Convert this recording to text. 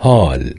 هال.